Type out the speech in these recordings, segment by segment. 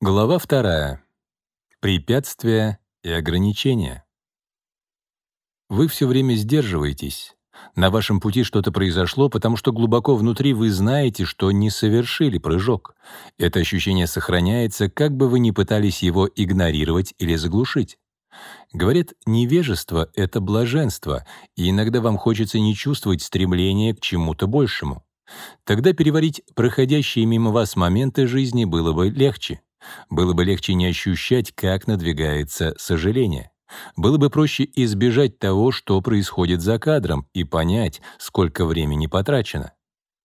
Глава вторая. Препятствия и ограничения. Вы все время сдерживаетесь. На вашем пути что-то произошло, потому что глубоко внутри вы знаете, что не совершили прыжок. Это ощущение сохраняется, как бы вы ни пытались его игнорировать или заглушить. Говорят, невежество — это блаженство, и иногда вам хочется не чувствовать стремления к чему-то большему. Тогда переварить проходящие мимо вас моменты жизни было бы легче. Было бы легче не ощущать, как надвигается сожаление. Было бы проще избежать того, что происходит за кадром, и понять, сколько времени потрачено.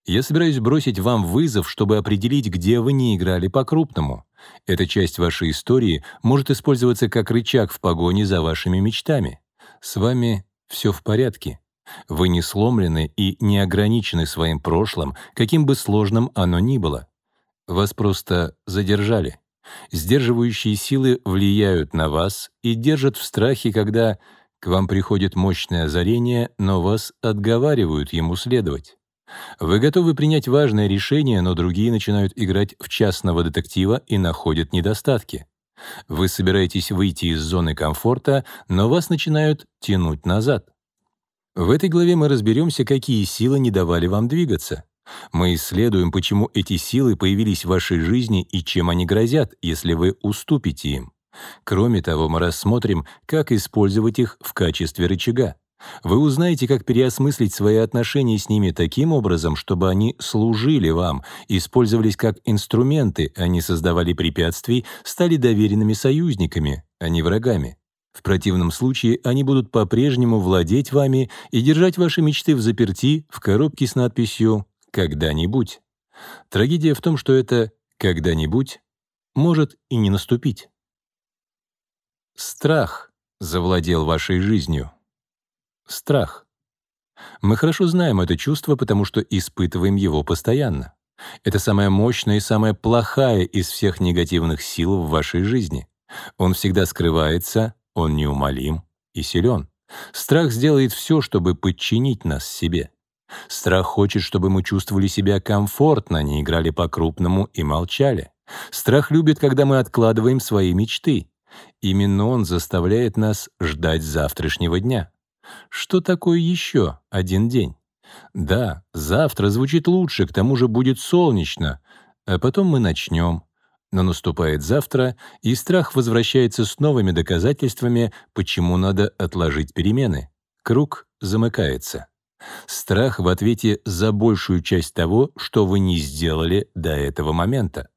Я собираюсь бросить вам вызов, чтобы определить, где вы не играли по-крупному. Эта часть вашей истории может использоваться как рычаг в погоне за вашими мечтами. С вами все в порядке. Вы не сломлены и не ограничены своим прошлым, каким бы сложным оно ни было. Вас просто задержали. Сдерживающие силы влияют на вас и держат в страхе, когда к вам приходит мощное озарение, но вас отговаривают ему следовать. Вы готовы принять важное решение, но другие начинают играть в частного детектива и находят недостатки. Вы собираетесь выйти из зоны комфорта, но вас начинают тянуть назад. В этой главе мы разберемся, какие силы не давали вам двигаться. Мы исследуем, почему эти силы появились в вашей жизни и чем они грозят, если вы уступите им. Кроме того, мы рассмотрим, как использовать их в качестве рычага. Вы узнаете, как переосмыслить свои отношения с ними таким образом, чтобы они служили вам, использовались как инструменты, а не создавали препятствий, стали доверенными союзниками, а не врагами. В противном случае они будут по-прежнему владеть вами и держать ваши мечты в заперти в коробке с надписью когда-нибудь. Трагедия в том, что это «когда-нибудь» может и не наступить. Страх завладел вашей жизнью. Страх. Мы хорошо знаем это чувство, потому что испытываем его постоянно. Это самая мощная и самая плохая из всех негативных сил в вашей жизни. Он всегда скрывается, он неумолим и силен. Страх сделает все, чтобы подчинить нас себе. Страх хочет, чтобы мы чувствовали себя комфортно, не играли по-крупному и молчали. Страх любит, когда мы откладываем свои мечты. Именно он заставляет нас ждать завтрашнего дня. Что такое еще один день? Да, завтра звучит лучше, к тому же будет солнечно, а потом мы начнем. Но наступает завтра, и страх возвращается с новыми доказательствами, почему надо отложить перемены. Круг замыкается. Страх в ответе за большую часть того, что вы не сделали до этого момента.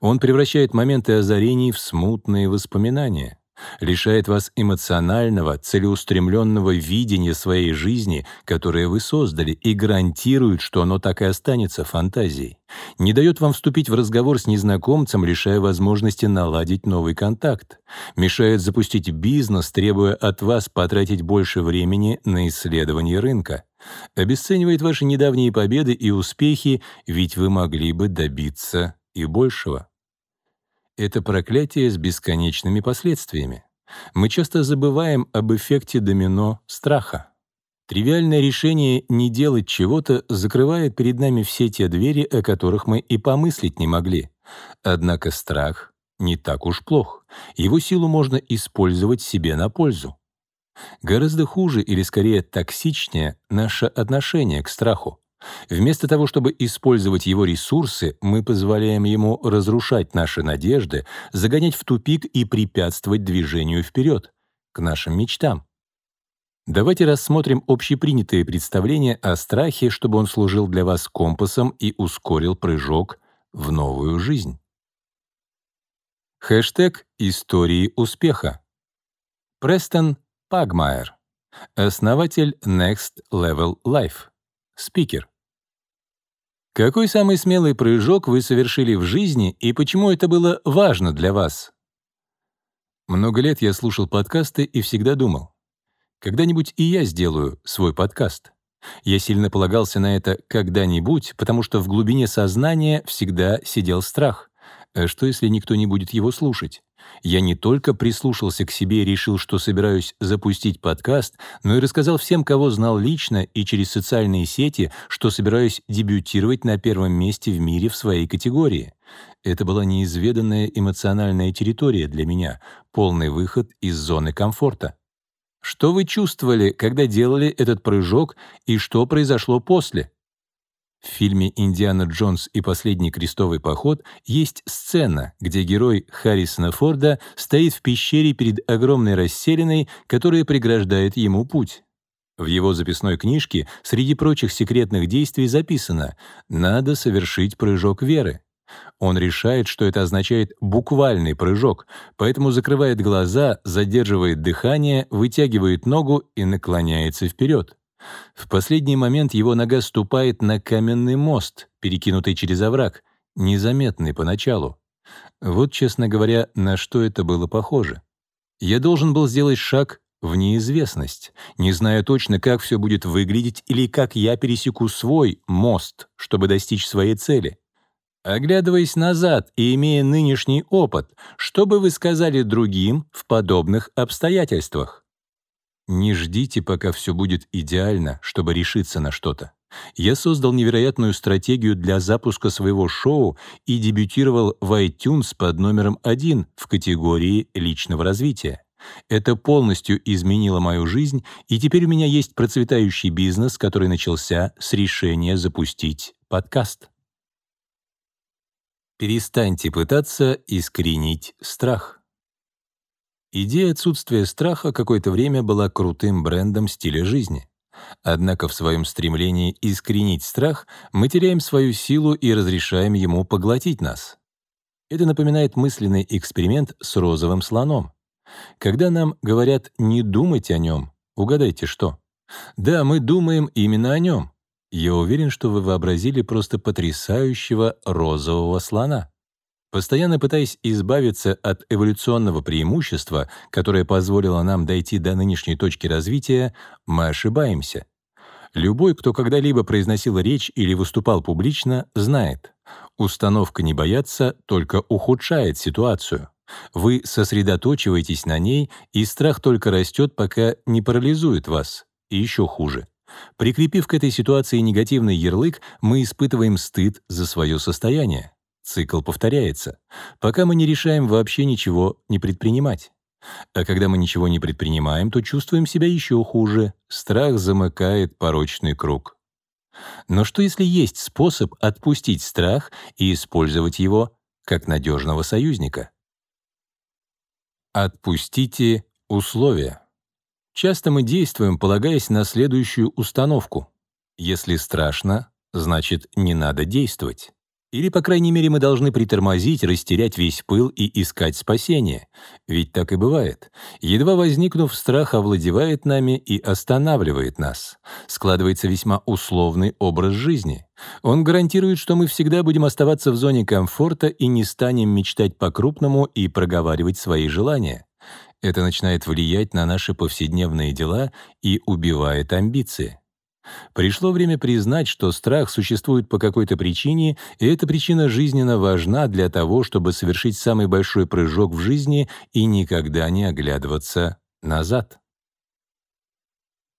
Он превращает моменты озарений в смутные воспоминания лишает вас эмоционального, целеустремленного видения своей жизни, которое вы создали, и гарантирует, что оно так и останется фантазией. Не дает вам вступить в разговор с незнакомцем, лишая возможности наладить новый контакт. Мешает запустить бизнес, требуя от вас потратить больше времени на исследование рынка. Обесценивает ваши недавние победы и успехи, ведь вы могли бы добиться и большего это проклятие с бесконечными последствиями. Мы часто забываем об эффекте домино страха. Тривиальное решение не делать чего-то закрывает перед нами все те двери, о которых мы и помыслить не могли. Однако страх не так уж плох. Его силу можно использовать себе на пользу. Гораздо хуже или скорее токсичнее наше отношение к страху. Вместо того, чтобы использовать его ресурсы, мы позволяем ему разрушать наши надежды, загонять в тупик и препятствовать движению вперед, к нашим мечтам. Давайте рассмотрим общепринятые представления о страхе, чтобы он служил для вас компасом и ускорил прыжок в новую жизнь. Хэштег «Истории успеха». Престон Пагмайер, основатель Next Level Life. Спикер. Какой самый смелый прыжок вы совершили в жизни и почему это было важно для вас? Много лет я слушал подкасты и всегда думал, когда-нибудь и я сделаю свой подкаст. Я сильно полагался на это «когда-нибудь», потому что в глубине сознания всегда сидел страх. А что, если никто не будет его слушать? Я не только прислушался к себе и решил, что собираюсь запустить подкаст, но и рассказал всем, кого знал лично и через социальные сети, что собираюсь дебютировать на первом месте в мире в своей категории. Это была неизведанная эмоциональная территория для меня, полный выход из зоны комфорта. Что вы чувствовали, когда делали этот прыжок, и что произошло после? В фильме «Индиана Джонс и последний крестовый поход» есть сцена, где герой Харрисона Форда стоит в пещере перед огромной расселенной, которая преграждает ему путь. В его записной книжке среди прочих секретных действий записано «надо совершить прыжок веры». Он решает, что это означает буквальный прыжок, поэтому закрывает глаза, задерживает дыхание, вытягивает ногу и наклоняется вперед. В последний момент его нога ступает на каменный мост, перекинутый через овраг, незаметный поначалу. Вот, честно говоря, на что это было похоже. Я должен был сделать шаг в неизвестность, не зная точно, как все будет выглядеть или как я пересеку свой мост, чтобы достичь своей цели. Оглядываясь назад и имея нынешний опыт, что бы вы сказали другим в подобных обстоятельствах? Не ждите, пока все будет идеально, чтобы решиться на что-то. Я создал невероятную стратегию для запуска своего шоу и дебютировал в iTunes под номером один в категории личного развития. Это полностью изменило мою жизнь, и теперь у меня есть процветающий бизнес, который начался с решения запустить подкаст. Перестаньте пытаться искоренить страх. Идея отсутствия страха какое-то время была крутым брендом стиля жизни. Однако в своем стремлении искоренить страх мы теряем свою силу и разрешаем ему поглотить нас. Это напоминает мысленный эксперимент с розовым слоном. Когда нам говорят «не думать о нем», угадайте что? Да, мы думаем именно о нем. Я уверен, что вы вообразили просто потрясающего розового слона. Постоянно пытаясь избавиться от эволюционного преимущества, которое позволило нам дойти до нынешней точки развития, мы ошибаемся. Любой, кто когда-либо произносил речь или выступал публично, знает, установка «не бояться» только ухудшает ситуацию. Вы сосредоточиваетесь на ней, и страх только растет, пока не парализует вас. И еще хуже. Прикрепив к этой ситуации негативный ярлык, мы испытываем стыд за свое состояние. Цикл повторяется, пока мы не решаем вообще ничего не предпринимать. А когда мы ничего не предпринимаем, то чувствуем себя еще хуже. Страх замыкает порочный круг. Но что если есть способ отпустить страх и использовать его как надежного союзника? Отпустите условия. Часто мы действуем, полагаясь на следующую установку. Если страшно, значит, не надо действовать. Или, по крайней мере, мы должны притормозить, растерять весь пыл и искать спасение. Ведь так и бывает. Едва возникнув, страх овладевает нами и останавливает нас. Складывается весьма условный образ жизни. Он гарантирует, что мы всегда будем оставаться в зоне комфорта и не станем мечтать по-крупному и проговаривать свои желания. Это начинает влиять на наши повседневные дела и убивает амбиции. Пришло время признать, что страх существует по какой-то причине, и эта причина жизненно важна для того, чтобы совершить самый большой прыжок в жизни и никогда не оглядываться назад.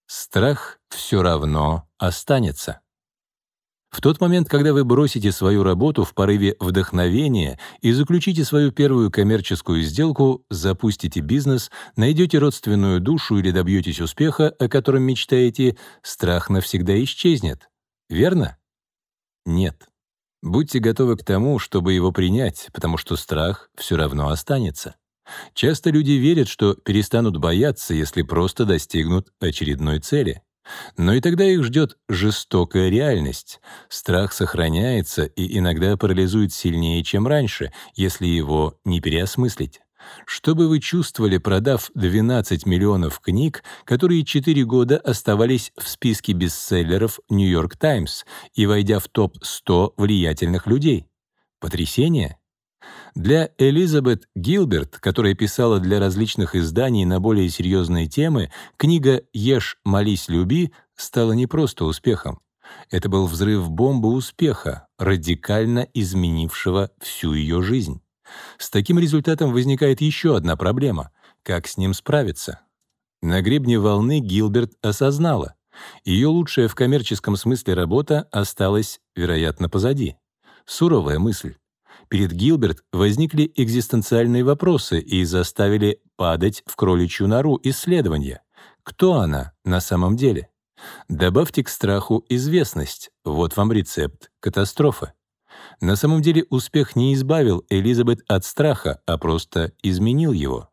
Страх все равно останется. В тот момент, когда вы бросите свою работу в порыве вдохновения и заключите свою первую коммерческую сделку, запустите бизнес, найдете родственную душу или добьетесь успеха, о котором мечтаете, страх навсегда исчезнет. Верно? Нет. Будьте готовы к тому, чтобы его принять, потому что страх все равно останется. Часто люди верят, что перестанут бояться, если просто достигнут очередной цели. Но и тогда их ждет жестокая реальность. Страх сохраняется и иногда парализует сильнее, чем раньше, если его не переосмыслить. Что бы вы чувствовали, продав 12 миллионов книг, которые 4 года оставались в списке бестселлеров «Нью-Йорк Таймс» и войдя в топ-100 влиятельных людей? Потрясение? Для Элизабет Гилберт, которая писала для различных изданий на более серьезные темы, книга «Ешь, молись, люби» стала не просто успехом. Это был взрыв бомбы успеха, радикально изменившего всю ее жизнь. С таким результатом возникает еще одна проблема — как с ним справиться? На гребне волны Гилберт осознала. Ее лучшая в коммерческом смысле работа осталась, вероятно, позади. Суровая мысль. Перед Гилберт возникли экзистенциальные вопросы и заставили падать в кроличью нору исследования. Кто она на самом деле? Добавьте к страху известность. Вот вам рецепт катастрофы. На самом деле успех не избавил Элизабет от страха, а просто изменил его.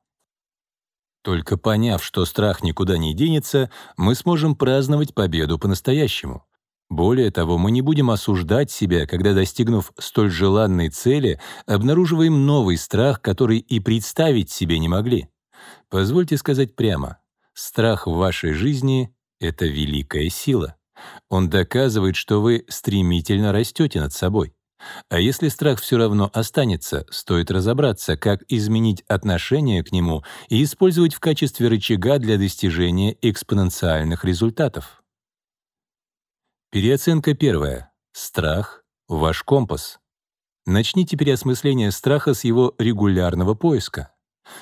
Только поняв, что страх никуда не денется, мы сможем праздновать победу по-настоящему. Более того, мы не будем осуждать себя, когда, достигнув столь желанной цели, обнаруживаем новый страх, который и представить себе не могли. Позвольте сказать прямо, страх в вашей жизни — это великая сила. Он доказывает, что вы стремительно растете над собой. А если страх все равно останется, стоит разобраться, как изменить отношение к нему и использовать в качестве рычага для достижения экспоненциальных результатов. Переоценка первая. Страх — ваш компас. Начните переосмысление страха с его регулярного поиска.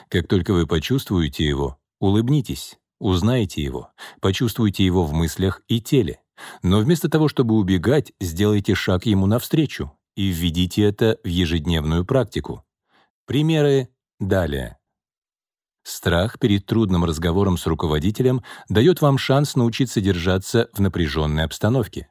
Как только вы почувствуете его, улыбнитесь, узнайте его, почувствуйте его в мыслях и теле. Но вместо того, чтобы убегать, сделайте шаг ему навстречу и введите это в ежедневную практику. Примеры далее. Страх перед трудным разговором с руководителем дает вам шанс научиться держаться в напряженной обстановке.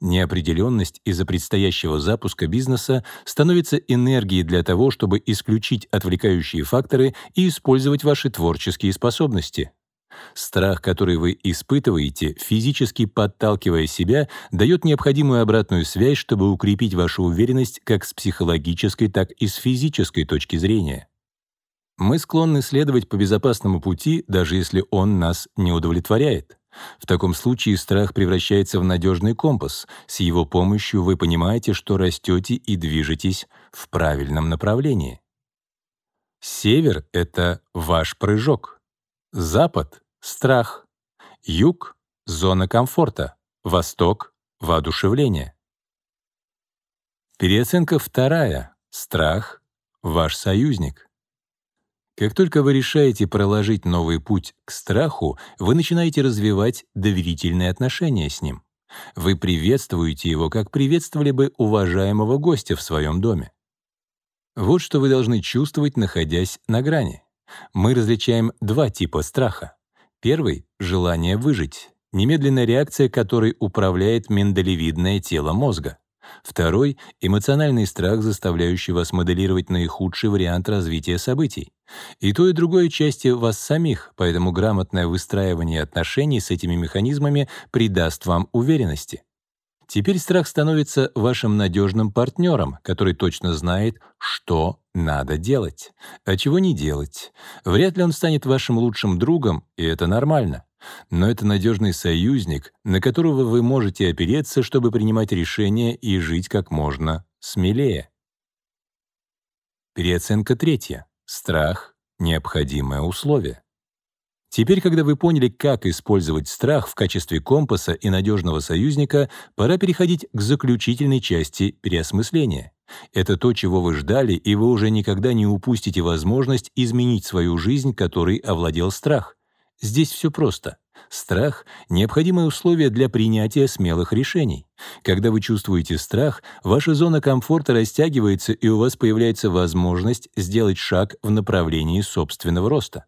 Неопределенность из-за предстоящего запуска бизнеса становится энергией для того, чтобы исключить отвлекающие факторы и использовать ваши творческие способности. Страх, который вы испытываете, физически подталкивая себя, дает необходимую обратную связь, чтобы укрепить вашу уверенность как с психологической, так и с физической точки зрения. Мы склонны следовать по безопасному пути, даже если он нас не удовлетворяет. В таком случае страх превращается в надежный компас. С его помощью вы понимаете, что растете и движетесь в правильном направлении. Север — это ваш прыжок. Запад — страх. Юг — зона комфорта. Восток — воодушевление. Переоценка вторая. Страх — ваш союзник. Как только вы решаете проложить новый путь к страху, вы начинаете развивать доверительные отношения с ним. Вы приветствуете его, как приветствовали бы уважаемого гостя в своем доме. Вот что вы должны чувствовать, находясь на грани. Мы различаем два типа страха. Первый — желание выжить, немедленная реакция которой управляет миндалевидное тело мозга. Второй — эмоциональный страх, заставляющий вас моделировать наихудший вариант развития событий. И то, и другое части вас самих, поэтому грамотное выстраивание отношений с этими механизмами придаст вам уверенности. Теперь страх становится вашим надежным партнером, который точно знает, что надо делать, а чего не делать. Вряд ли он станет вашим лучшим другом, и это нормально. Но это надежный союзник, на которого вы можете опереться, чтобы принимать решения и жить как можно смелее. Переоценка третья. Страх — необходимое условие. Теперь, когда вы поняли, как использовать страх в качестве компаса и надежного союзника, пора переходить к заключительной части переосмысления. Это то, чего вы ждали, и вы уже никогда не упустите возможность изменить свою жизнь, которой овладел страх. Здесь все просто. Страх — необходимое условие для принятия смелых решений. Когда вы чувствуете страх, ваша зона комфорта растягивается, и у вас появляется возможность сделать шаг в направлении собственного роста.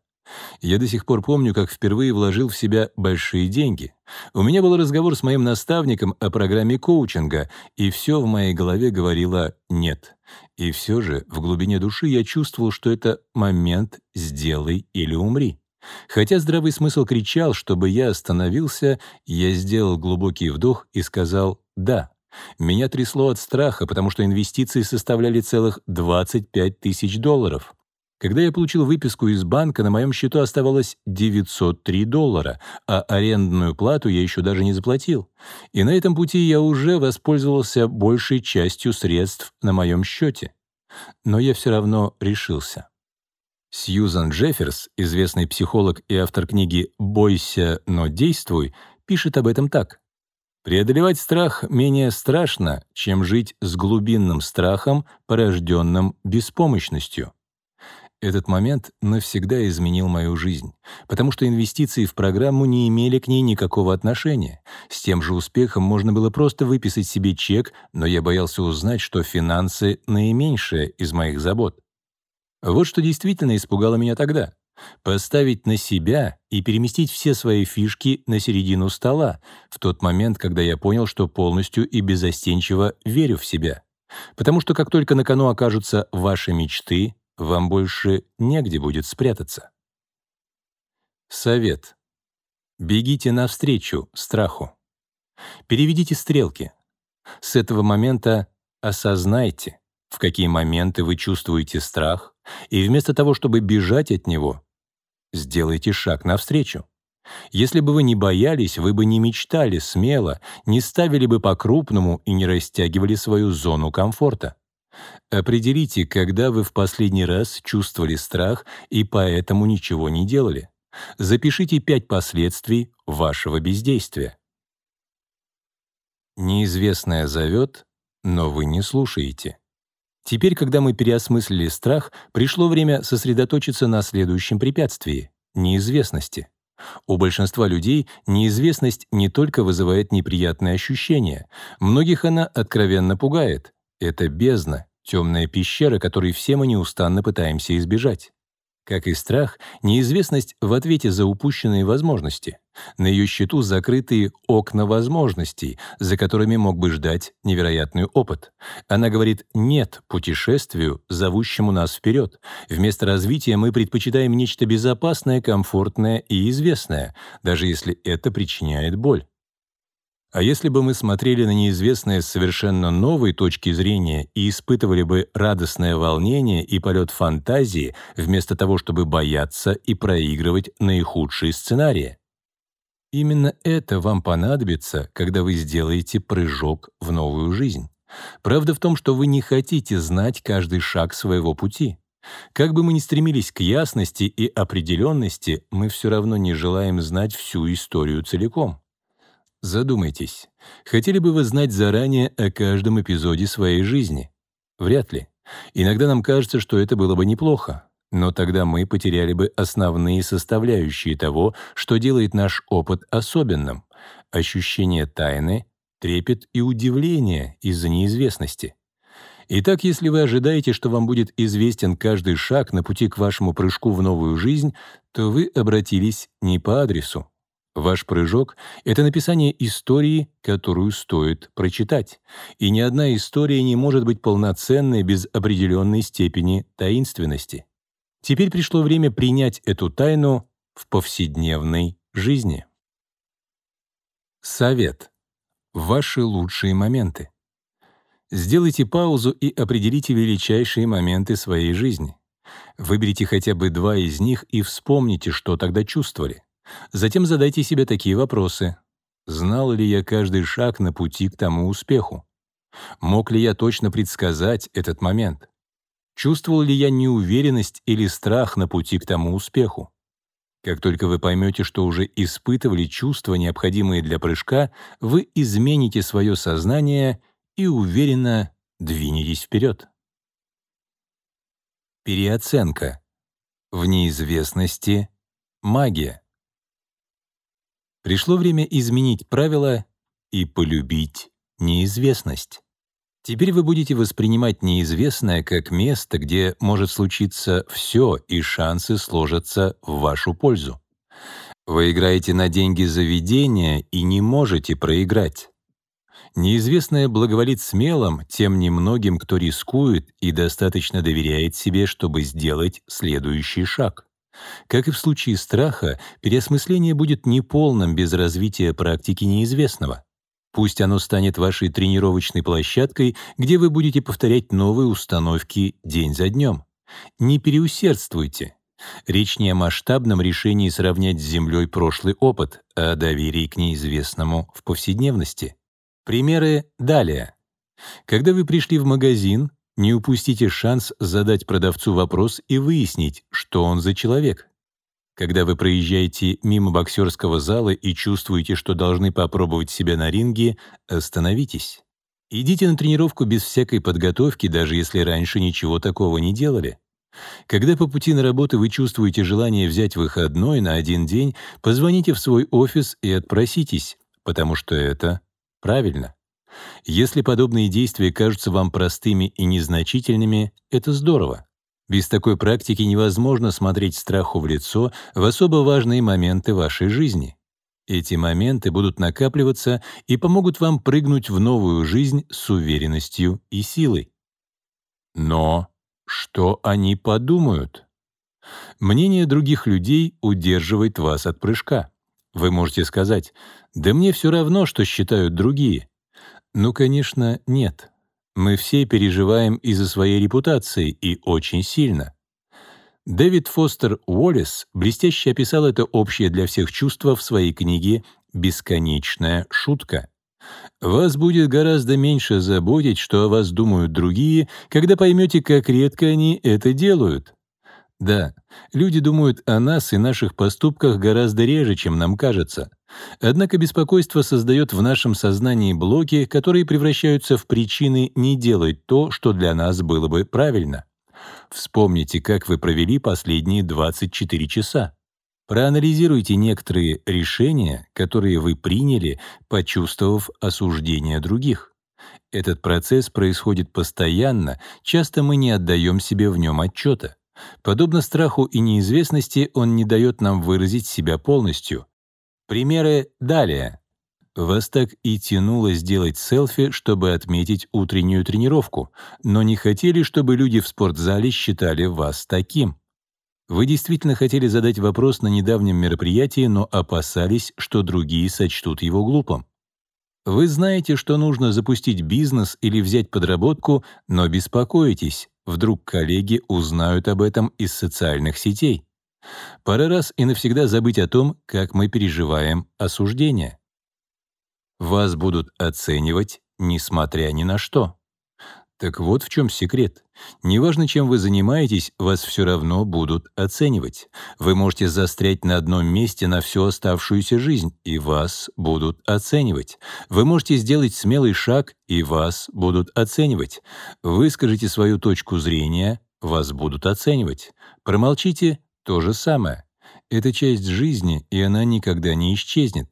Я до сих пор помню, как впервые вложил в себя большие деньги. У меня был разговор с моим наставником о программе коучинга, и все в моей голове говорило «нет». И все же в глубине души я чувствовал, что это момент «сделай или умри». Хотя здравый смысл кричал, чтобы я остановился, я сделал глубокий вдох и сказал «да». Меня трясло от страха, потому что инвестиции составляли целых 25 тысяч долларов. Когда я получил выписку из банка, на моем счету оставалось 903 доллара, а арендную плату я еще даже не заплатил. И на этом пути я уже воспользовался большей частью средств на моем счете. Но я все равно решился. Сьюзан Джефферс, известный психолог и автор книги «Бойся, но действуй», пишет об этом так. Преодолевать страх менее страшно, чем жить с глубинным страхом, порожденным беспомощностью. Этот момент навсегда изменил мою жизнь, потому что инвестиции в программу не имели к ней никакого отношения. С тем же успехом можно было просто выписать себе чек, но я боялся узнать, что финансы — наименьшее из моих забот. Вот что действительно испугало меня тогда. Поставить на себя и переместить все свои фишки на середину стола, в тот момент, когда я понял, что полностью и безостенчиво верю в себя. Потому что как только на кону окажутся ваши мечты, вам больше негде будет спрятаться. Совет. Бегите навстречу страху. Переведите стрелки. С этого момента осознайте, в какие моменты вы чувствуете страх, и вместо того, чтобы бежать от него, сделайте шаг навстречу. Если бы вы не боялись, вы бы не мечтали смело, не ставили бы по-крупному и не растягивали свою зону комфорта. Определите, когда вы в последний раз чувствовали страх и поэтому ничего не делали. Запишите пять последствий вашего бездействия. Неизвестное зовет, но вы не слушаете. Теперь, когда мы переосмыслили страх, пришло время сосредоточиться на следующем препятствии — неизвестности. У большинства людей неизвестность не только вызывает неприятные ощущения, многих она откровенно пугает. Это бездна, темная пещера, которой все мы неустанно пытаемся избежать. Как и страх, неизвестность в ответе за упущенные возможности. На ее счету закрытые окна возможностей, за которыми мог бы ждать невероятный опыт. Она говорит «нет» путешествию, зовущему нас вперед. Вместо развития мы предпочитаем нечто безопасное, комфортное и известное, даже если это причиняет боль. А если бы мы смотрели на неизвестное с совершенно новой точки зрения и испытывали бы радостное волнение и полет фантазии, вместо того, чтобы бояться и проигрывать наихудшие сценарии? Именно это вам понадобится, когда вы сделаете прыжок в новую жизнь. Правда в том, что вы не хотите знать каждый шаг своего пути. Как бы мы ни стремились к ясности и определенности, мы все равно не желаем знать всю историю целиком. Задумайтесь, хотели бы вы знать заранее о каждом эпизоде своей жизни? Вряд ли. Иногда нам кажется, что это было бы неплохо, но тогда мы потеряли бы основные составляющие того, что делает наш опыт особенным — ощущение тайны, трепет и удивление из-за неизвестности. Итак, если вы ожидаете, что вам будет известен каждый шаг на пути к вашему прыжку в новую жизнь, то вы обратились не по адресу. Ваш прыжок — это написание истории, которую стоит прочитать. И ни одна история не может быть полноценной без определенной степени таинственности. Теперь пришло время принять эту тайну в повседневной жизни. Совет. Ваши лучшие моменты. Сделайте паузу и определите величайшие моменты своей жизни. Выберите хотя бы два из них и вспомните, что тогда чувствовали. Затем задайте себе такие вопросы. Знал ли я каждый шаг на пути к тому успеху? Мог ли я точно предсказать этот момент? Чувствовал ли я неуверенность или страх на пути к тому успеху? Как только вы поймете, что уже испытывали чувства, необходимые для прыжка, вы измените свое сознание и уверенно двинетесь вперед. Переоценка. В неизвестности — магия. Пришло время изменить правила и полюбить неизвестность. Теперь вы будете воспринимать неизвестное как место, где может случиться все, и шансы сложатся в вашу пользу. Вы играете на деньги заведения и не можете проиграть. Неизвестное благоволит смелым тем немногим, кто рискует и достаточно доверяет себе, чтобы сделать следующий шаг. Как и в случае страха, переосмысление будет неполным без развития практики неизвестного. Пусть оно станет вашей тренировочной площадкой, где вы будете повторять новые установки день за днем. Не переусердствуйте. Речь не о масштабном решении сравнять с Землей прошлый опыт, а о доверии к неизвестному в повседневности. Примеры далее. Когда вы пришли в магазин, не упустите шанс задать продавцу вопрос и выяснить, что он за человек. Когда вы проезжаете мимо боксерского зала и чувствуете, что должны попробовать себя на ринге, остановитесь. Идите на тренировку без всякой подготовки, даже если раньше ничего такого не делали. Когда по пути на работу вы чувствуете желание взять выходной на один день, позвоните в свой офис и отпроситесь, потому что это правильно. Если подобные действия кажутся вам простыми и незначительными, это здорово. Без такой практики невозможно смотреть страху в лицо в особо важные моменты вашей жизни. Эти моменты будут накапливаться и помогут вам прыгнуть в новую жизнь с уверенностью и силой. Но что они подумают? Мнение других людей удерживает вас от прыжка. Вы можете сказать, «Да мне все равно, что считают другие». Ну, конечно, нет. Мы все переживаем из-за своей репутации и очень сильно. Дэвид Фостер Уоллес блестяще описал это общее для всех чувство в своей книге «Бесконечная шутка». Вас будет гораздо меньше заботить, что о вас думают другие, когда поймете, как редко они это делают. Да, люди думают о нас и наших поступках гораздо реже, чем нам кажется. Однако беспокойство создает в нашем сознании блоки, которые превращаются в причины не делать то, что для нас было бы правильно. Вспомните, как вы провели последние 24 часа. Проанализируйте некоторые решения, которые вы приняли, почувствовав осуждение других. Этот процесс происходит постоянно, часто мы не отдаем себе в нем отчета. Подобно страху и неизвестности, он не дает нам выразить себя полностью. Примеры далее. Вас так и тянуло сделать селфи, чтобы отметить утреннюю тренировку, но не хотели, чтобы люди в спортзале считали вас таким. Вы действительно хотели задать вопрос на недавнем мероприятии, но опасались, что другие сочтут его глупым. Вы знаете, что нужно запустить бизнес или взять подработку, но беспокоитесь, вдруг коллеги узнают об этом из социальных сетей. Пора раз и навсегда забыть о том, как мы переживаем осуждение. Вас будут оценивать, несмотря ни на что. Так вот в чем секрет. Неважно, чем вы занимаетесь, вас все равно будут оценивать. Вы можете застрять на одном месте на всю оставшуюся жизнь, и вас будут оценивать. Вы можете сделать смелый шаг, и вас будут оценивать. Выскажите свою точку зрения, вас будут оценивать. Промолчите — то же самое. Это часть жизни, и она никогда не исчезнет.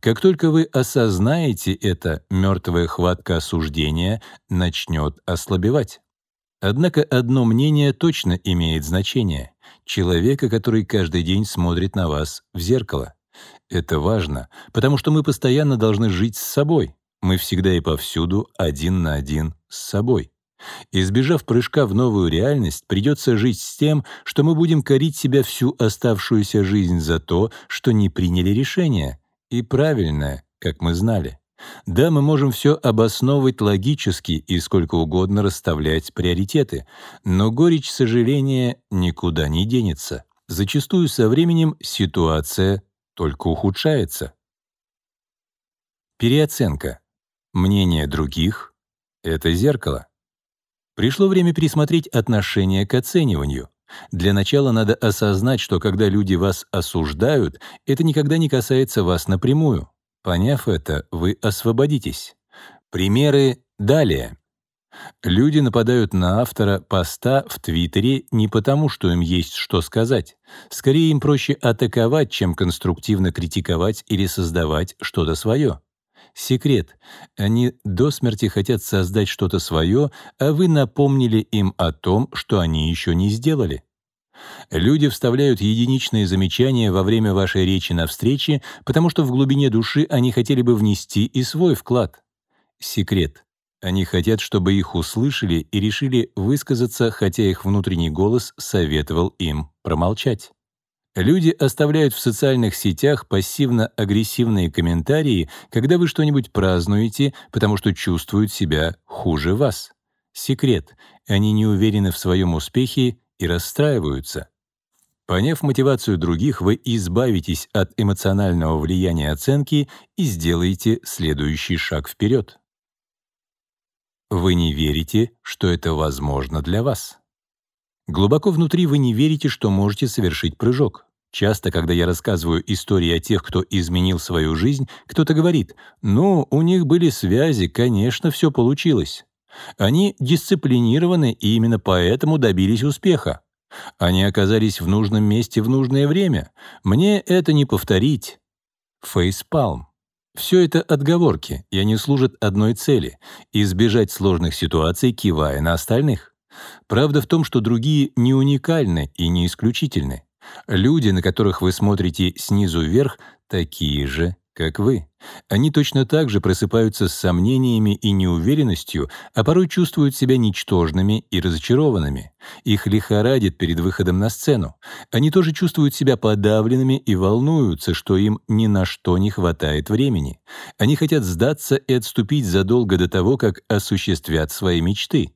Как только вы осознаете это, мертвая хватка осуждения начнет ослабевать. Однако одно мнение точно имеет значение — человека, который каждый день смотрит на вас в зеркало. Это важно, потому что мы постоянно должны жить с собой. Мы всегда и повсюду один на один с собой. Избежав прыжка в новую реальность, придется жить с тем, что мы будем корить себя всю оставшуюся жизнь за то, что не приняли решение — и правильное, как мы знали. Да, мы можем все обосновывать логически и сколько угодно расставлять приоритеты, но горечь сожаления никуда не денется. Зачастую со временем ситуация только ухудшается. Переоценка. Мнение других — это зеркало. Пришло время пересмотреть отношение к оцениванию. Для начала надо осознать, что когда люди вас осуждают, это никогда не касается вас напрямую. Поняв это, вы освободитесь. Примеры далее. Люди нападают на автора поста в Твиттере не потому, что им есть что сказать. Скорее, им проще атаковать, чем конструктивно критиковать или создавать что-то свое. Секрет. Они до смерти хотят создать что-то свое, а вы напомнили им о том, что они еще не сделали. Люди вставляют единичные замечания во время вашей речи на встрече, потому что в глубине души они хотели бы внести и свой вклад. Секрет. Они хотят, чтобы их услышали и решили высказаться, хотя их внутренний голос советовал им промолчать. Люди оставляют в социальных сетях пассивно-агрессивные комментарии, когда вы что-нибудь празднуете, потому что чувствуют себя хуже вас. Секрет. Они не уверены в своем успехе и расстраиваются. Поняв мотивацию других, вы избавитесь от эмоционального влияния оценки и сделаете следующий шаг вперед. Вы не верите, что это возможно для вас. Глубоко внутри вы не верите, что можете совершить прыжок. Часто, когда я рассказываю истории о тех, кто изменил свою жизнь, кто-то говорит, «Ну, у них были связи, конечно, все получилось». Они дисциплинированы и именно поэтому добились успеха. Они оказались в нужном месте в нужное время. Мне это не повторить. Фейспалм. Все это отговорки, и они служат одной цели — избежать сложных ситуаций, кивая на остальных. Правда в том, что другие не уникальны и не исключительны. Люди, на которых вы смотрите снизу вверх, такие же, как вы. Они точно так же просыпаются с сомнениями и неуверенностью, а порой чувствуют себя ничтожными и разочарованными. Их лихорадит перед выходом на сцену. Они тоже чувствуют себя подавленными и волнуются, что им ни на что не хватает времени. Они хотят сдаться и отступить задолго до того, как осуществят свои мечты.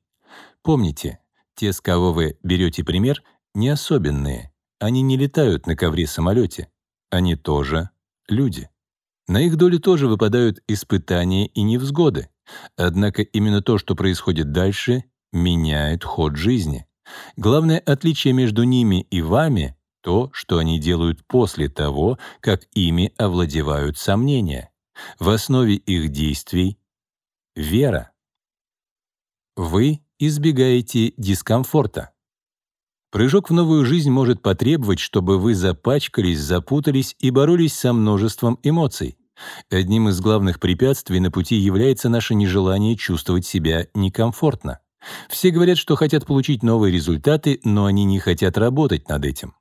Помните, те, с кого вы берете пример, не особенные. Они не летают на ковре-самолете. Они тоже люди. На их долю тоже выпадают испытания и невзгоды. Однако именно то, что происходит дальше, меняет ход жизни. Главное отличие между ними и вами — то, что они делают после того, как ими овладевают сомнения. В основе их действий — вера. Вы избегаете дискомфорта. Прыжок в новую жизнь может потребовать, чтобы вы запачкались, запутались и боролись со множеством эмоций. Одним из главных препятствий на пути является наше нежелание чувствовать себя некомфортно. Все говорят, что хотят получить новые результаты, но они не хотят работать над этим.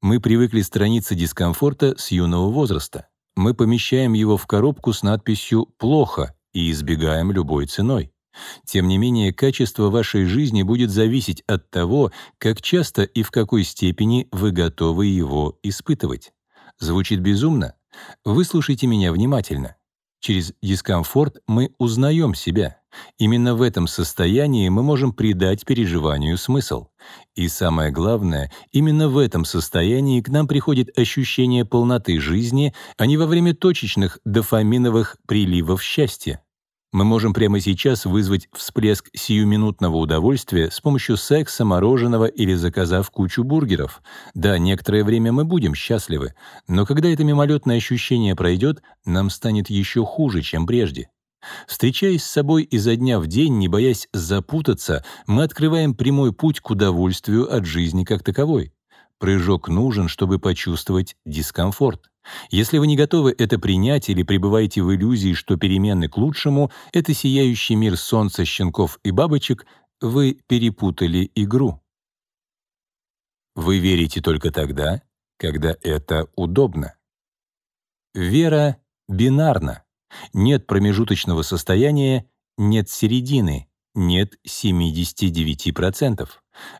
Мы привыкли страницы дискомфорта с юного возраста. Мы помещаем его в коробку с надписью «плохо» и избегаем любой ценой. Тем не менее, качество вашей жизни будет зависеть от того, как часто и в какой степени вы готовы его испытывать. Звучит безумно? Выслушайте меня внимательно. Через дискомфорт мы узнаем себя. Именно в этом состоянии мы можем придать переживанию смысл. И самое главное, именно в этом состоянии к нам приходит ощущение полноты жизни, а не во время точечных дофаминовых приливов счастья. Мы можем прямо сейчас вызвать всплеск сиюминутного удовольствия с помощью секса, мороженого или заказав кучу бургеров. Да, некоторое время мы будем счастливы, но когда это мимолетное ощущение пройдет, нам станет еще хуже, чем прежде. Встречаясь с собой изо дня в день, не боясь запутаться, мы открываем прямой путь к удовольствию от жизни как таковой. Прыжок нужен, чтобы почувствовать дискомфорт. Если вы не готовы это принять или пребываете в иллюзии, что перемены к лучшему — это сияющий мир солнца, щенков и бабочек, вы перепутали игру. Вы верите только тогда, когда это удобно. Вера бинарна. Нет промежуточного состояния, нет середины, нет 79%.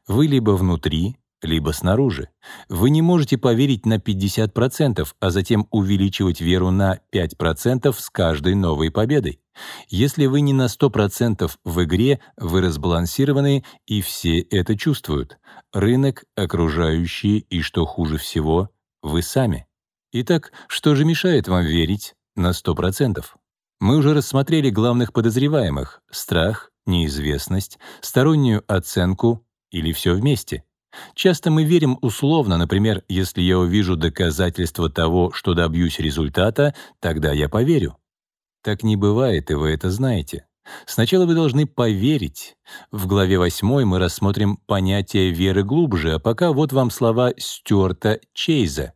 Вы либо внутри, либо снаружи. Вы не можете поверить на 50%, а затем увеличивать веру на 5% с каждой новой победой. Если вы не на 100% в игре, вы разбалансированы, и все это чувствуют. Рынок, окружающие и, что хуже всего, вы сами. Итак, что же мешает вам верить на 100%? Мы уже рассмотрели главных подозреваемых — страх, неизвестность, стороннюю оценку или все вместе. Часто мы верим условно, например, если я увижу доказательства того, что добьюсь результата, тогда я поверю. Так не бывает, и вы это знаете. Сначала вы должны поверить. В главе 8 мы рассмотрим понятие веры глубже, а пока вот вам слова Стюарта Чейза.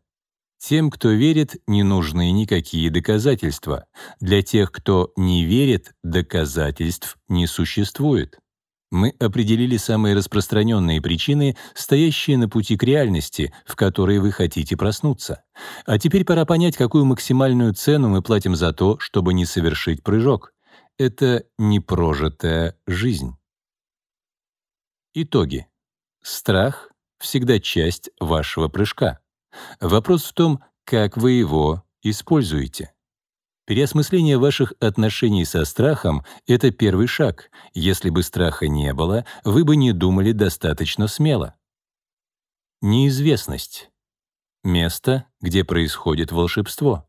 Тем, кто верит, не нужны никакие доказательства. Для тех, кто не верит, доказательств не существует. Мы определили самые распространенные причины, стоящие на пути к реальности, в которой вы хотите проснуться. А теперь пора понять, какую максимальную цену мы платим за то, чтобы не совершить прыжок. Это непрожитая жизнь. Итоги. Страх — всегда часть вашего прыжка. Вопрос в том, как вы его используете. Переосмысление ваших отношений со страхом — это первый шаг. Если бы страха не было, вы бы не думали достаточно смело. Неизвестность. Место, где происходит волшебство.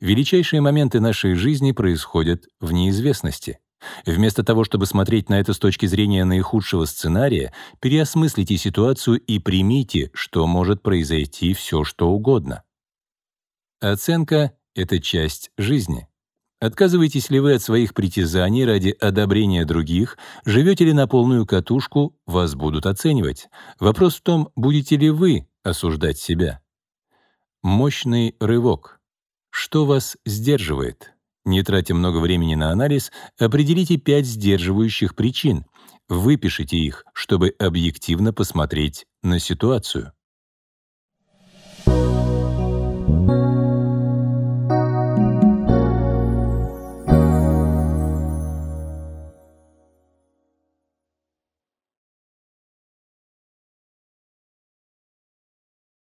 Величайшие моменты нашей жизни происходят в неизвестности. Вместо того, чтобы смотреть на это с точки зрения наихудшего сценария, переосмыслите ситуацию и примите, что может произойти все, что угодно. Оценка — это часть жизни. Отказываетесь ли вы от своих притязаний ради одобрения других, живете ли на полную катушку, вас будут оценивать. Вопрос в том, будете ли вы осуждать себя. Мощный рывок. Что вас сдерживает? Не тратя много времени на анализ, определите пять сдерживающих причин. Выпишите их, чтобы объективно посмотреть на ситуацию. Thank you.